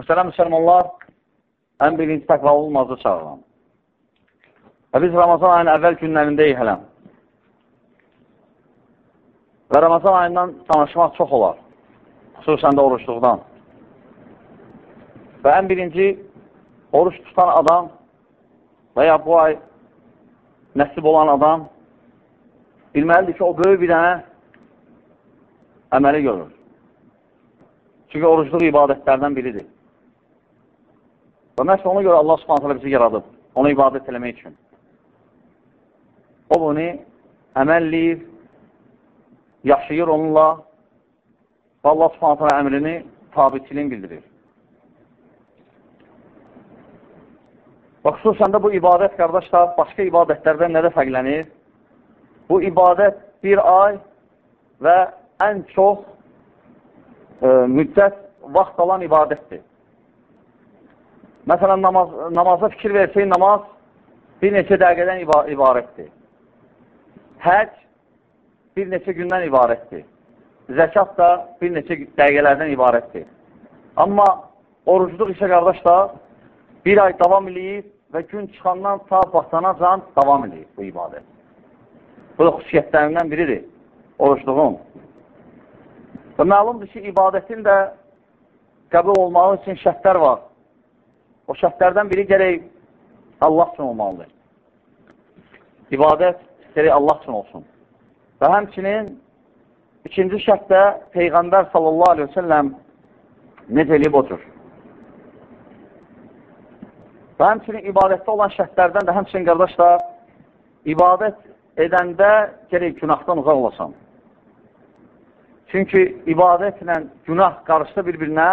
Məsələn, müsəlmanlar ən birinci təqvalı olmazı çağıran. Və biz Ramazan ayının əvvəl günlərindəyik hələm. Və Ramazan ayından danışmaq çox olar. Xüsusən də oruçluqdan. Və ən birinci, oruç tutan adam və ya bu ay nəsib olan adam bilməlidir ki, o böyük bir dənə əməli görür. Çünki orucluq ibadətlərdən biridir. Və məhz ona görə Allah subhanətələ bizi yaradıb, ona ibadət eləmək üçün. O bunu əməlləyir, yaşayır onunla və Allah subhanətələ əmrini tabitçiliyin bildirir. Və xüsusən də bu ibadət, qardaşlar, başqa ibadətlərdən nədə fərqlənir? Bu ibadət bir ay və ən çox e, müddət vaxt alan ibadətdir. Məsələn, namaz, namaza fikir versək, namaz bir neçə dəqiqədən ibarətdir. Həc bir neçə gündən ibarətdir. Zəkat da bir neçə dəqiqələrdən ibarətdir. Amma orucluq isə qardaşlar bir ay davam eləyir və gün çıxandan ta batana can davam eləyir bu ibadət. Bu da xüsusiyyətlərindən biridir orucluğun. Və məlumdur ki, ibadətin də qəbul olmağı üçün şərtlər var. O şərtlərdən biri gərək Allah üçün olmalıdır. İbadət gərək Allah üçün olsun. Və həmçinin ikinci şərtdə Peyğəmbər sallallahu aleyhi ve selləm necə eləyib otur. Və həmçinin ibadətdə olan şərtlərdən də həmçinin qardaşlar, ibadət edəndə gərək günahdan uzaq olasan. Çünki ibadətlə günah qarışdı bir-birinə,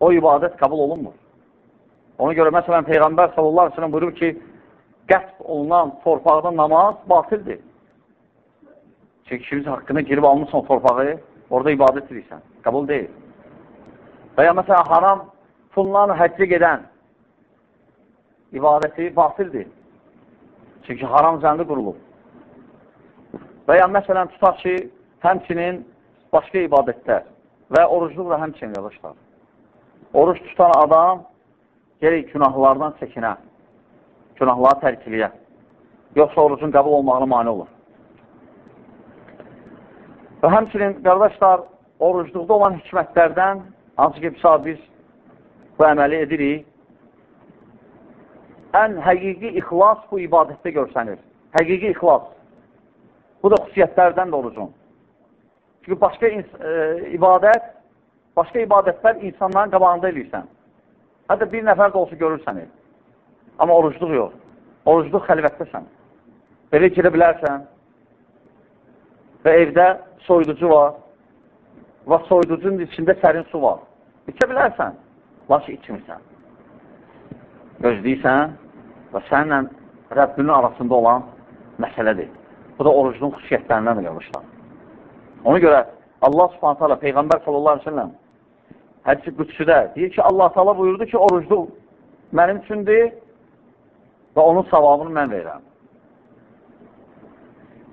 o ibadət qəbul olunmur. Ona görə, məsələn, Peyğəmbər sallallahu aleyhi ve sellem buyurur ki, qəsb olunan torpaqda namaz batildir. Çünki kimsə haqqını girib almışsan torpağı, orada ibadət edirsən, qəbul deyil. Və ya məsələn, haram pulla həccə gedən ibadəti batildir. Çünki haram zəndi qurulub. Və ya məsələn, tutaq ki, həmçinin başqa ibadətlər və orucluq da həmçinin yalışlar. Oruç tutan adam gerək günahlardan çəkinə, günahları tərkiliyə. Yoxsa orucun qəbul olmağına mani olur. Və həmçinin, qardaşlar, orucluqda olan hikmətlərdən, hansı ki, biz bu əməli edirik, ən həqiqi ixlas bu ibadətdə görsənir. Həqiqi ixlas. Bu da xüsusiyyətlərdən də orucun. Çünki başqa e, ibadət, başqa ibadətlər insanların qabağında eləyirsən. Hətta bir nəfər də olsa görür səni. Amma orucluq yox. Orucluq xəlvətdəsən. Belə girə bilərsən və evdə soyuducu var və soyuducunun içində sərin su var. İçə bilərsən, lakin içmirsən. Gözləyirsən və səninlə Rəbbinin arasında olan məsələdir. Bu da orucluğun xüsusiyyətlərindən də yalışlar. Ona görə Allah subhanət hala Peyğəmbər sallallahu aleyhi ve sellem hədisi qüdsüdə deyir ki, Allah taala buyurdu ki, orucluq mənim üçündür və onun savabını mən verirəm.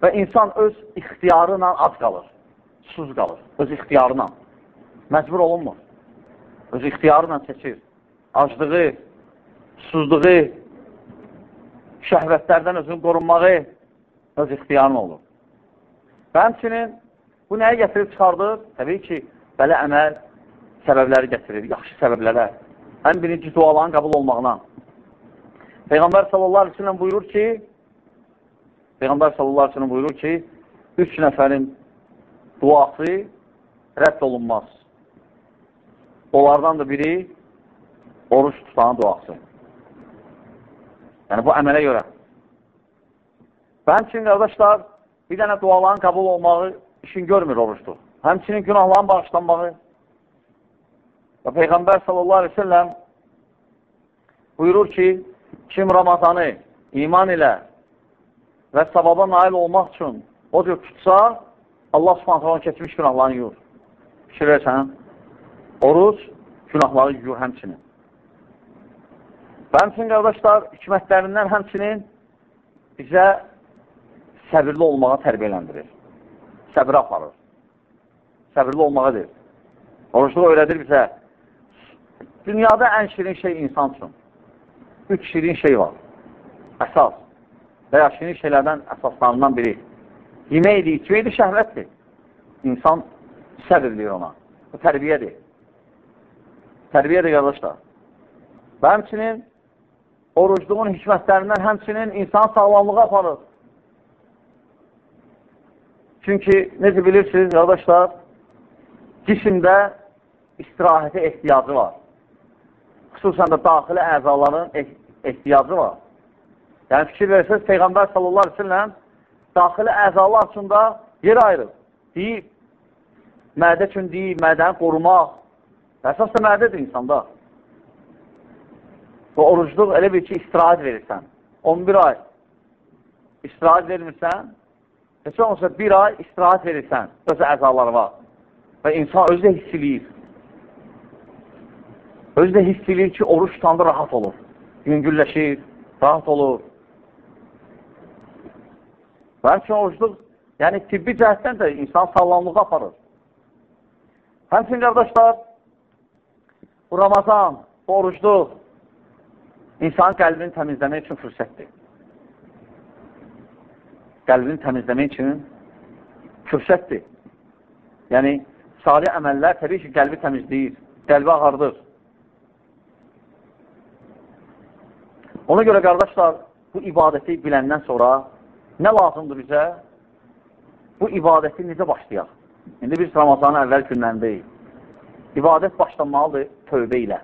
Və insan öz ixtiyarı ilə az qalır, susuz qalır, öz ixtiyarı ilə. Məcbur olunmur. Öz ixtiyarı ilə seçir. Aclığı, susuzluğu, şəhvətlərdən özünü qorunmağı öz ixtiyarın olur. Və həmçinin Bu nəyə gətirib çıxardır? Təbii ki, belə əməl səbəbləri gətirir, yaxşı səbəblərə. Ən birinci duaların qəbul olmağına. Peyğəmbər sallallahu aleyhi ve sellem buyurur ki, Peyğəmbər sallallahu aleyhi ve sellem buyurur ki, üç nəfərin duası rədd olunmaz. Onlardan da biri oruç tutanın duası. Yəni, bu əmələ görə. Və həmçinin, qardaşlar, bir dənə duaların qəbul olmağı işin görmür oruçdur. Həmçinin günahların bağışlanmağı. Və Peyğəmbər sallallahu aleyhi ve selləm buyurur ki, kim Ramazanı iman ilə və savaba nail olmaq üçün o cür tutsa, Allah subhanətə onu keçmiş günahlarını yuyur. Fikir versən, oruç günahları yuyur həmçinin. Və həmçinin, qardaşlar, hikmətlərindən həmçinin bizə səbirli olmağa tərbiyələndirir səbirə aparır. Səbirli olmağa deyir. Oruçluq öyrədir bizə dünyada ən şirin şey insan üçün. Üç şirin şey var. Əsas. Və ya şirin şeylərdən əsaslarından biri. Yeməkdir, içməkdir, şəhvətdir. İnsan səbirləyir ona. Bu tərbiyədir. Tərbiyədir, qardaşlar. Və həmçinin orucluğun hikmətlərindən həmçinin insan sağlamlığa aparır. Çünki, necə bilirsiniz, qardaşlar, cisimdə istirahətə ehtiyacı var. Xüsusən də daxili əzaların eh ehtiyacı var. Yəni, fikir verirsiniz, Peyğəmbər sallallahu aleyhi ve sellem daxili əzalar üçün də yer ayırır. Deyib, mədə üçün deyib, mədəni qorumaq. Əsas da mədədir insanda. Və orucluq elə bir ki, istirahət verirsən. 11 ay istirahət vermirsən, heç olmasa bir ay istirahət verirsən, öz əzaları var. Və insan özü də hiss eləyir. Özü də hiss eləyir ki, oruç tutanda rahat olur. Yüngülləşir, rahat olur. Və həmçin orucluq, yəni tibbi cəhətdən də insan sağlamlığa aparır. Həmçin, qardaşlar, bu Ramazan, bu orucluq insanın qəlbini təmizləmək üçün fürsətdir. Qəlbini təmizləmək üçün fürsətdir. Yəni, salih əməllər təbii ki, qəlbi təmizləyir, qəlbi ağardır. Ona görə, qardaşlar, bu ibadəti biləndən sonra nə lazımdır bizə? Bu ibadəti necə başlayaq? İndi biz Ramazanın əvvəl günlərindəyik. İbadət başlanmalıdır tövbə ilə.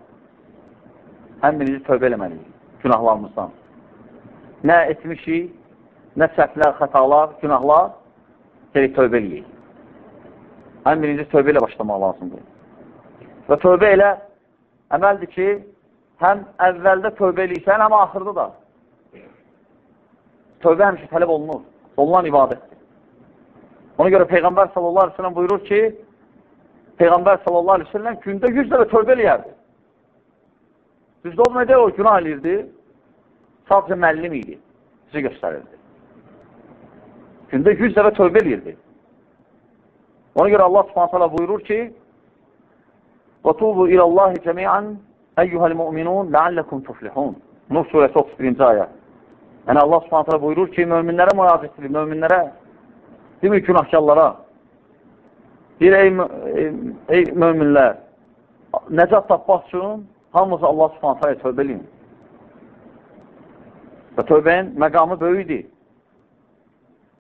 Həm birinci tövbə eləməliyik günahlarımızdan. Nə etmişik, nə səhvlər, xətalar, günahlar, gerək tövbə eləyik. Həm birinci tövbə ilə başlamaq lazımdır. Və tövbə elə əməldir ki, həm əvvəldə tövbə eləyirsən, həm axırda da. Tövbə həmişə tələb olunur, olunan ibadətdir. Ona görə Peyğəmbər sallallahu aleyhi ve sellem buyurur ki, Peyğəmbər sallallahu aleyhi ve sellem gündə 100 dəfə tövbə eləyərdi. Düzdür, o nədə o günah eləyirdi? Sadəcə müəllim idi, bizi göstərirdi. Gündə 100 dəfə tövbə eləyirdi. Ona görə Allah subhanətələ buyurur ki, وَتُوبُوا إِلَى اللّٰهِ جَمِيعًا Eyyuhel mu'minun leallekum tuflihun. Nur suresi 31. ayet. Yani Allah subhanahu buyurur ki müminlere müraciət edin, müminlere değil mi günahkarlara? Bir ey, ey, ey müminler necat tapmaq üçün hamımız Allah subhanahu tövbə edin. Və tövbənin məqamı böyüdür.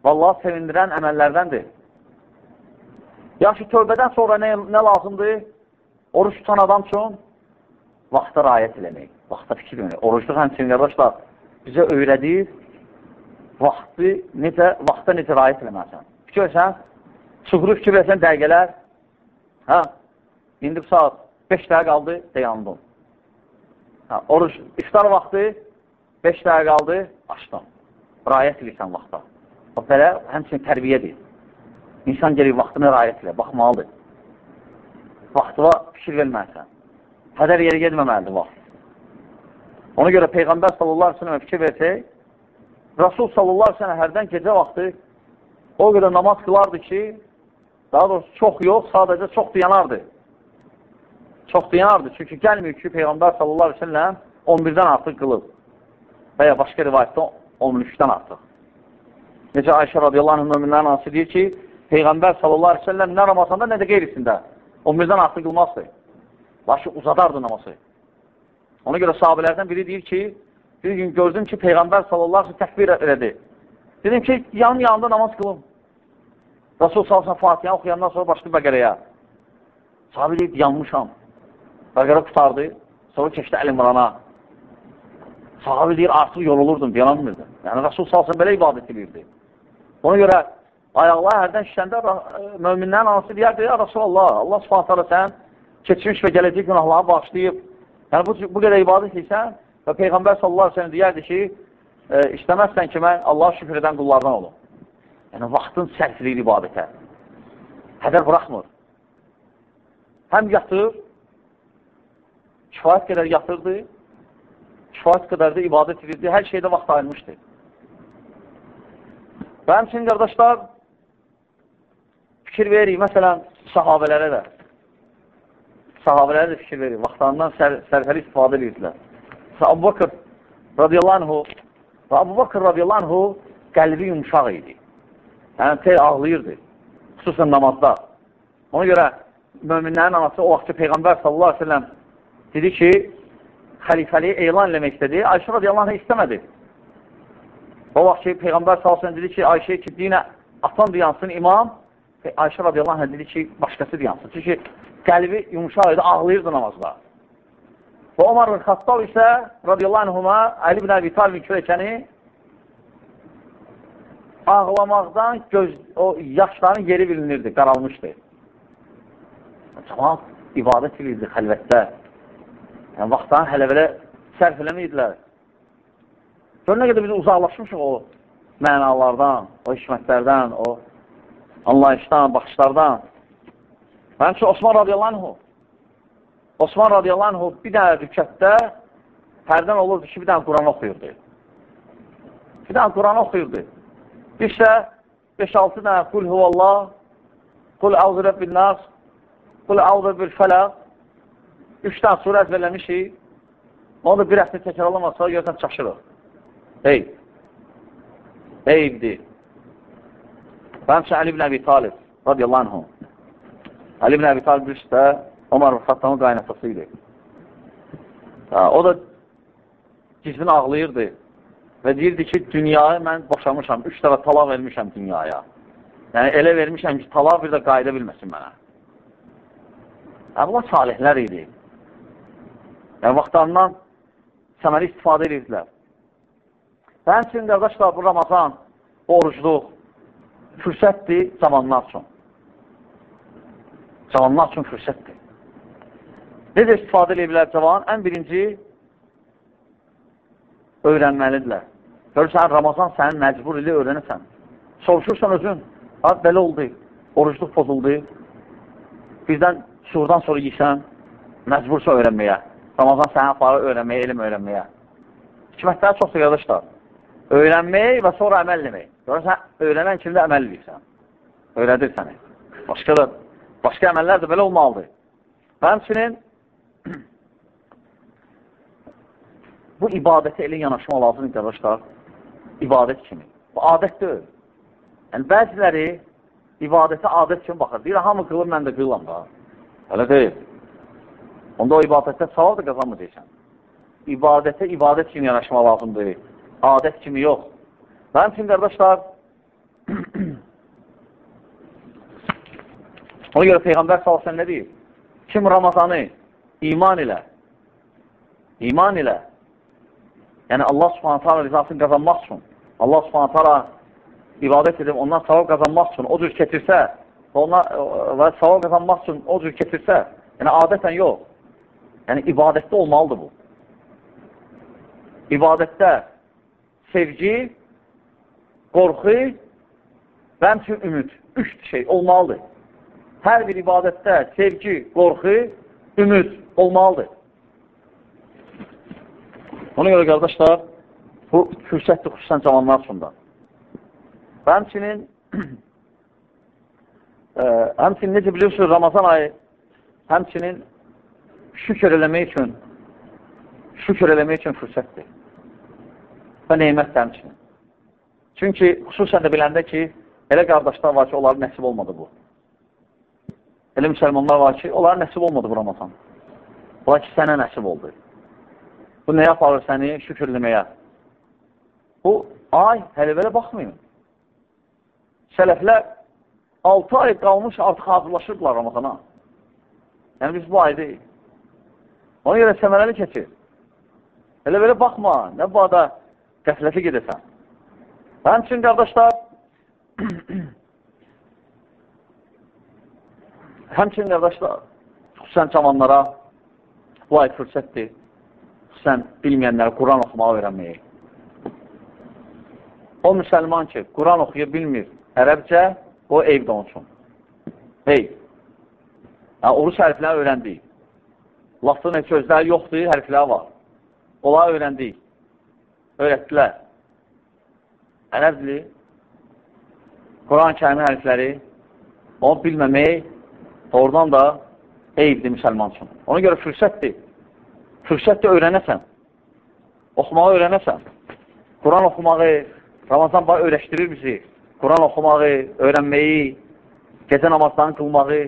Vallahi sevindirən əməllərdəndir. Yaxşı, tövbədən sonra nə, nə lazımdır? Oruç tutan adam üçün vaxta rayət eləmək, vaxta fikir vermək. Orucluq həmçinin, qardaşlar, bizə öyrədir, vaxtı necə, vaxta necə rayət eləməlisən. Fikir versən, çuxuru fikir versən dəqiqələr, hə, indi bu saat 5 dəqiqə qaldı, dayandım. Hə, oruç, iftar vaxtı 5 dəqiqə qaldı, açdım. Rayət edirsən vaxta. Belə həmçinin tərbiyədir. İnsan gəlir vaxtını rayət elə, baxmalıdır. Vaxtıva fikir verməlisən. Hədər yeri gedməməlidir vaxt. Ona görə Peyğəmbər sallallahu aleyhi ve sellem fikir versək, Rasul sallallahu aleyhi ve sellem hərdən gecə vaxtı o qədər namaz qılardı ki, daha doğrusu çox yox, sadəcə çox dayanardı. Çox dayanardı. Çünki gəlmir ki, Peyğəmbər sallallahu aleyhi ve sellem 11-dən artıq qılıb. Və ya başqa rivayətdə 13-dən artıq. Necə Ayşə radiyallahu anh müminlərin anası deyir ki, Peyğəmbər sallallahu aleyhi ve sellem nə Ramazanda, nə də qeyrisində 11-dən artıq qılmazdı. Başı uzadardı namazı. Ona görə sahabələrdən biri deyir ki, bir gün gördüm ki, Peyğəmbər sallallahu aleyhi ve təkbir elədi. Dedim ki, yanım yanında namaz qılım. Rasul sallallahu Fatihə oxuyandan sonra başlı bəqərəyə. Sahabi deyib, yanmışam. Bəqərə qutardı, sonra keçdi Əlimrana. Sahabi deyir, artıq yorulurdum, dayanamırdı. Yəni, Rasul sallallahu belə ibadət edirdi. Ona görə ayaqlar hərdən şişəndə möminlərin anası deyərdi, ya Rasulallah, Allah subhanətələ sən keçmiş və gələcək günahları bağışlayıb. Yəni, bu, bu qədər ibadət etsən və Peyğəmbər sallallahu aleyhi deyərdi ki, e, istəməzsən ki, mən Allah şükür edən qullardan olum. Yəni, vaxtın sərfliyir ibadətə. Hədər buraxmır. Həm yatır, kifayət qədər yatırdı, kifayət qədər də ibadət edirdi, hər şeydə vaxt ayırmışdı. Və həmçinin qardaşlar, fikir veririk, məsələn, sahabələrə də. Sahabələri də fikir verir. Vaxtlarından sər, sərfəli istifadə edirdilər. Abu Bakır radiyallahu anhu və Abu Bakır radiyallahu anhu qəlbi yumuşaq idi. Yəni, tey ağlayırdı. Xüsusən namazda. Ona görə möminlərin anası o vaxtki Peyğəmbər sallallahu aleyhi ve sellem dedi ki, xəlifəliyi elan eləmək istədi. Ayşə radiyallahu anh istəmədi. O vaxt ki, Peyğəmbər sallallahu dedi ki, Ayşəyə ki, dinə atan diyansın imam, Ayşə radiyallahu anh dedi ki, başqası diyansın. Çünki qəlbi yumuşaq idi, ağlayırdı namazda. Və Omar bin Xattab isə radiyallahu anhuma Ali bin Əbi Talibin kürəkəni ağlamaqdan göz, o yaşların yeri bilinirdi, qaralmışdı. Cəmat ibadət edirdi xəlvətdə. Yəni, vaxtdan hələ belə sərf eləməyirdilər. Gör, nə qədər biz uzaqlaşmışıq o mənalardan, o hikmətlərdən, o anlayışdan, baxışlardan. Üçün Osman radiyallahu Osman radiyallahu bir dənə rükətdə hərdən olurdu ki, bir dənə Quran oxuyurdu. Bir dənə Quran oxuyurdu. İsə 5-6 dənə Qul huvallah, Qul əvzü rəbbin nas, Qul əvzü bil fələq, 3 dənə surə əzbərləmişik. Onu da bir həftə təkrarlamasa, görsən çaşırıq. Ey, eyibdir. Üçün Ali ibn Əbi Talib, radiyallahu anhu. Ali ibn Əbi Talib birisi Omar Xattamın qaynatası idi. O da cizbin ağlayırdı və deyirdi ki, dünyayı mən boşamışam, üç dəfə talaq vermişəm dünyaya. Yəni, elə vermişəm ki, talaq bir də qayda bilməsin mənə. Yəni, bunlar salihlər idi. Yəni, vaxtlarından səməli istifadə edirdilər. Və həmçinin qardaşlar, bu Ramazan, orucluq, fürsətdir cavanlar üçün. Cavanlar üçün fürsətdir. Necə istifadə edə bilər cavan? Ən birinci, öyrənməlidirlər. Görürsən, Ramazan sənin məcbur ilə öyrənirsən. Soruşursan özün, az belə oldu, orucluq pozuldu, birdən şuurdan sonra yiysən, məcbursa öyrənməyə. Ramazan səni aparır öyrənməyə, elm öyrənməyə. Hikmətləri çoxdur, qardaşlar. Öyrənmək və sonra əməl eləmək. Görürsən, öyrənən kimdə əməl edirsən. Öyrədir səni. Başqa da, başqa əməllər də belə olmalıdır. Və həmçinin bu ibadətə elə yanaşma lazımdır, qardaşlar. İbadət kimi. Bu adət deyil. Yəni, bəziləri ibadətə adət kimi baxır. Deyir, hamı qılır, mən də qılıram da. Elə deyil. Onda o ibadətdə savab da qazanmayacaqsan. İbadətə ibadət kimi yanaşma lazımdır. Adət kimi yox. Və həmçin, qardaşlar, ona görə Peyğəmbər s.ə.v nə deyir? Kim Ramazanı iman ilə, iman ilə, yəni Allah subhanətə alə rizasını qazanmaq üçün, Allah subhanətə alə ibadət edib, ondan savab qazanmaq üçün o cür keçirsə və, ona, və savab qazanmaq üçün o cür keçirsə, yəni adətən yox, yəni ibadətdə olmalıdır bu. İbadətdə sevgi qorxu və həmçin ümid. Üç şey olmalıdır. Hər bir ibadətdə sevgi, qorxu, ümid olmalıdır. Ona görə qardaşlar, bu fürsətdir xüsusən cavanlar üçündə. Və həmçinin ə, həmçinin necə bilirsiniz, Ramazan ayı həmçinin şükür eləmək üçün şükür eləmək üçün fürsətdir. Və neymət həmçinin. Çünki xüsusən də biləndə ki, elə qardaşlar var ki, onların nəsib olmadı bu. Elə müsəlmanlar var ki, onların nəsib olmadı bu Ramazan. Ola ki, sənə nəsib oldu. Bu nəyə aparır səni? Şükürləməyə. Bu ay hələ belə baxmayın. Sələflər 6 ay qalmış artıq hazırlaşırdılar Ramazana. Yəni biz bu aydayıq. Ona görə səmərəli keçir. Elə belə baxma, nə bu ada qəfləti gedəsən. Həmçin, qardaşlar, həmçin, qardaşlar, xüsusən cavanlara bu ay fürsətdir. Xüsusən bilməyənlərə Quran oxumağı öyrənməyi. O müsəlman ki, Quran oxuya bilmir ərəbcə, o eyvdə onun üçün. Eyv. Yəni, oruç hərfləri öyrəndik. Lafzın sözləri yoxdur, hərfləri var. Onları öyrəndik. Öyrətdilər ərəbdir, Quran-ı kərimin hərfləri, onu bilməmək, oradan da eyibdir müsəlman üçün. Ona görə fürsətdir. Fürsətdir öyrənəsən. Oxumağı öyrənəsən. Quran oxumağı, Ramazan bağı öyrəşdirir bizi. Quran oxumağı, öyrənməyi, gecə namazlarını qılmağı.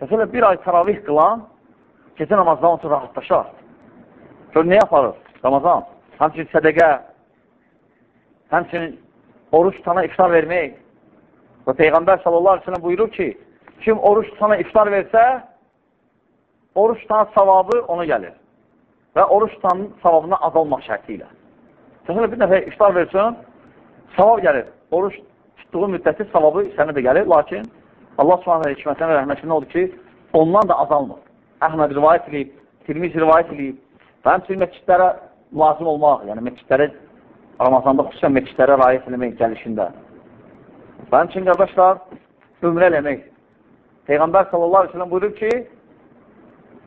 Təsələ bir ay təravih qılan, gecə namazdan üçün rahatlaşar. Gör, nə yaparıq Ramazan? Həmçinin sədəqə, həmçinin oruç tutana iftar vermək. Və Peyğəmbər sallallahu aleyhi ve sellem buyurur ki, kim oruç tutana iftar versə, oruç tutan savabı ona gəlir. Və oruç tutanın savabına azalmaq şərti ilə. Təsələ bir nəfə iftar versin, savab gəlir. Oruç tutduğu müddəti savabı sənə də gəlir, lakin Allah subhanə hikmətən və rəhmətində odur ki, ondan da azalmır. Əhməd rivayət edib, Tirmiz rivayət edib və həmçinin məscidlərə lazım olmaq, yəni məscidlərə Ramazanda xüsusən məscidlərə rayət eləmək gəlişində. Və həmçinin qardaşlar, ümrə eləmək. Peyğəmbər sallallahu aleyhi ve sellem buyurur ki,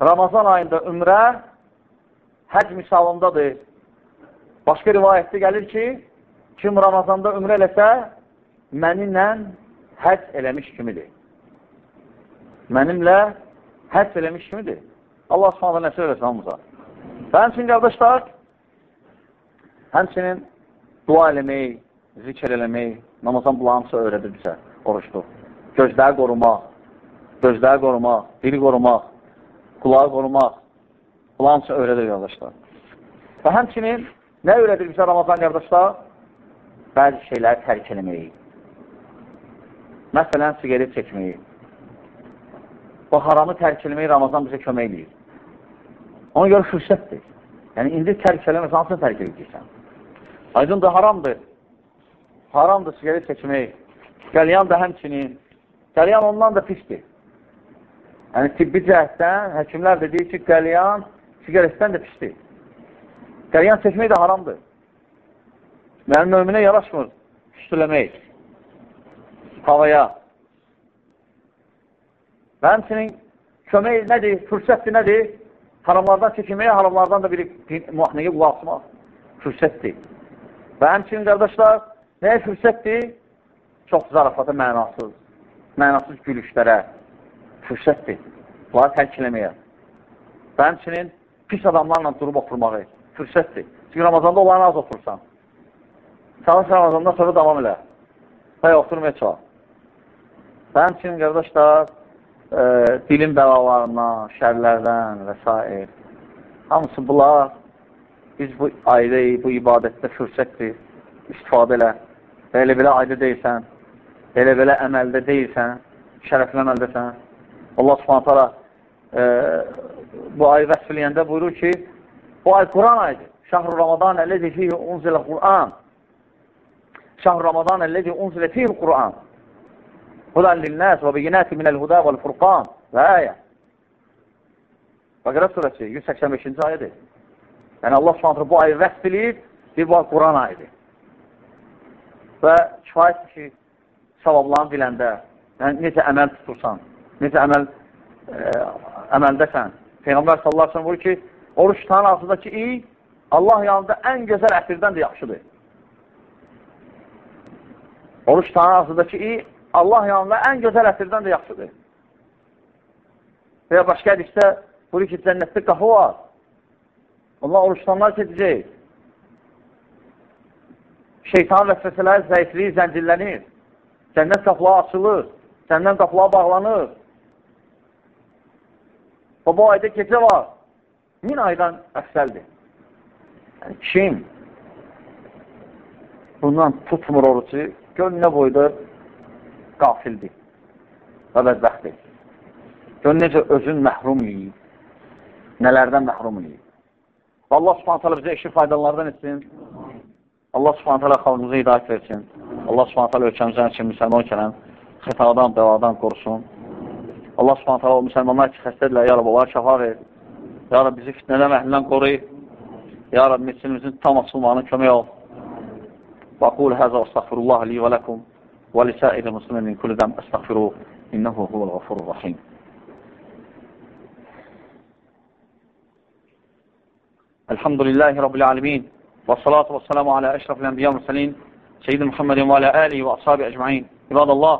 Ramazan ayında ümrə həc misalındadır. Başqa rivayətdə gəlir ki, kim Ramazanda ümrə eləsə, mənimlə həc eləmiş kimidir. Mənimlə həc eləmiş kimidir. Allah s.ə. nəsə eləsə hamıza. Və həmçinin qardaşlar, həmçinin dua eləmək, zikr eləmək, namazan bulansa öyrədir bizə oruçdur. Gözləri qorumaq, gözləri qorumaq, dili qorumaq, qulağı qorumaq, bulansa öyrədir qardaşlar. Və həmçinin nə öyrədir bizə Ramazan qardaşlar? Bəzi şeyləri tərk eləməyi. Məsələn, sigaret çəkməyi. Bu haramı tərk eləməyi Ramazan bizə kömək edir. Ona görə fürsətdir. Yəni, indi tərk eləməsə, hansını tərk edəcəksən? Aydındır, haramdır. Haramdır sigaret çəkmək. Qəlyan da həmçinin. Qəlyan ondan da pisdir. Yəni, tibbi cəhətdən həkimlər də deyir ki, qəlyan sigaretdən də pisdir. Qəlyan çəkmək də haramdır. Mənim möminə yaraşmır üstüləmək havaya. Və həmçinin kömək nədir, fürsətdir nədir? Haramlardan çəkinməyə, haramlardan da bir müahnəyə qulaq asmaq fürsətdir. Və həmçinin qardaşlar, nəyə fürsətdir? Çox zarafata mənasız, mənasız gülüşlərə fürsətdir. Bunları tərk eləməyə. Və həmçinin pis adamlarla durub oturmağı fürsətdir. Çünki Ramazanda onların az otursan. Çalış Ramazandan sonra davam elə. Və oturmayacaq. Və həmçinin qardaşlar, e, dilin bəlalarından, şərlərdən və s. Hamısı bunlar biz bu ayda, bu ibadətdə fürsətdir, istifadə elə. Elə belə ayda deyilsən, elə belə əməldə deyilsən, şərəfli əməldəsən. Allah subhanətələ e, bu ayı vəsf eləyəndə buyurur ki, bu ay Quran ayıdır. Şəhr-ı Ramadan əlləzi fihi unzilə Quran. Şəhr-ı Ramadan əlləzi unzilə fihi Quran. Hudan linnəs və beyinəti minəl-huda vəl-furqan və ayə. Bəqərə surəsi 185-ci ayədir. Yəni Allah Subhanahu bu ayı vəsf eləyib, bir bu Quran ayıdır. Və kifayətdir ki, savablarını biləndə, yəni necə əməl tutursan, necə əməl ə, əməldəsən. Peyğəmbər sallallahu əleyhi və səlləm buyurur ki, oruç tutan ağzındakı iy Allah yanında ən gözəl ətirdən də yaxşıdır. Oruç tutan ağzındakı iy Allah yanında ən gözəl əsirdən də yaxşıdır. Və ya başqa hədisdə buyur ki, cənnətdə qapı var. Allah oruçlanlar keçəcək. Şeytan vəsvəsələri zəifliyi zəncirlənir. Cənnət qapıları açılır. Səndən qapıları bağlanır. Və bu ayda gecə var. Min aydan əfsəldir. Yəni, kim bundan tutmur orucu, gör nə boyda qafildir və bədbəxtdir. Gör necə özün məhrum yiyib, nələrdən məhrum. Və Allah subhanət hələ bizə eşir faydalardan etsin. Allah subhanət hələ xalqımıza hidayət versin. Allah subhanət hələ ölkəmizdən üçün müsəlman ölkələn xətadan, bəladan qorusun. Allah subhanət hələ o müsəlmanlar ki, xəstədirlər, ya Rab, onları şəfa ver. Ya Rab, bizi fitnədən əhlindən qoruyub. Ya Rab, meçilimizin tam açılmağına kömək ol. Və aqul həzə və estəxfirullah li və ləkum. ولسائر المسلمين من كل ذنب استغفروه إنه هو الغفور الرحيم الحمد لله رب العالمين والصلاة والسلام على أشرف الأنبياء والمرسلين سيدنا محمد وعلى آله وأصحابه أجمعين عباد الله